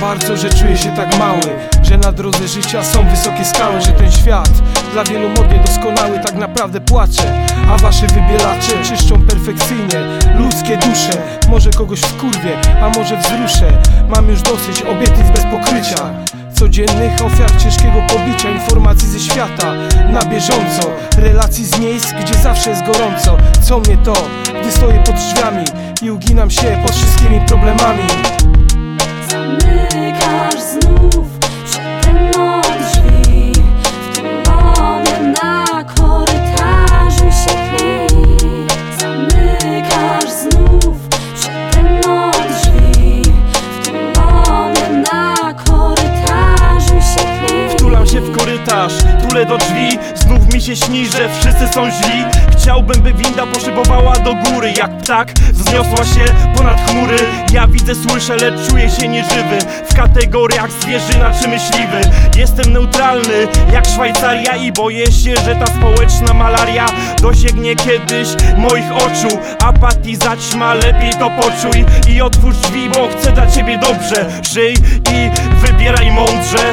bardzo, że czuję się tak mały Że na drodze życia są wysokie skały Że ten świat dla wielu modnie doskonały Tak naprawdę płacze A wasze wybielacze czyszczą perfekcyjnie Ludzkie dusze. Może kogoś wkurwię, a może wzruszę. Mam już dosyć obietnic bez pokrycia. Codziennych ofiar ciężkiego pobicia Informacji ze świata na bieżąco. Relacji z miejsc, gdzie zawsze jest gorąco. Co mnie to, gdy stoję pod drzwiami I uginam się pod wszystkimi problemami się w korytarz, tulę do drzwi Znów mi się śni, że wszyscy są źli. Chciałbym, by winda poszybowała do góry Jak ptak wzniosła się ponad chmury. Ja widzę, słyszę, lecz czuję się nieżywy. W kategoriach zwierzyna czy myśliwy? Jestem neutralny jak Szwajcaria I boję się, że ta społeczna malaria Dosięgnie kiedyś moich oczu. Apatii zaćma, lepiej to poczuj I otwórz drzwi, bo chcę dla ciebie dobrze. Żyj i wybieraj mądrze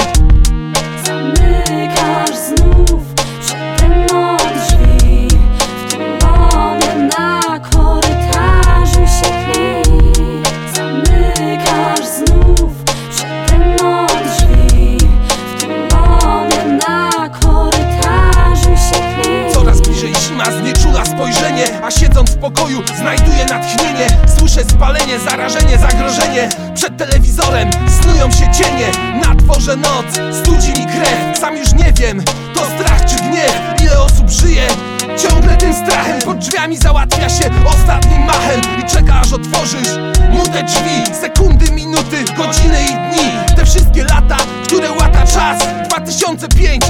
A siedząc w pokoju znajduję natchnienie. Słyszę spalenie, zarażenie, zagrożenie. Przed telewizorem snują się cienie. Na dworze noc, studzi mi krew. Sam już nie wiem, to strach czy gniew. Ile osób żyje? Ciągle tym strachem. Pod drzwiami załatwia się ostatnim machem. I czeka aż otworzysz mu te drzwi. Sekundy, minuty, godziny i dni. Te wszystkie lata, które łata czas. 2005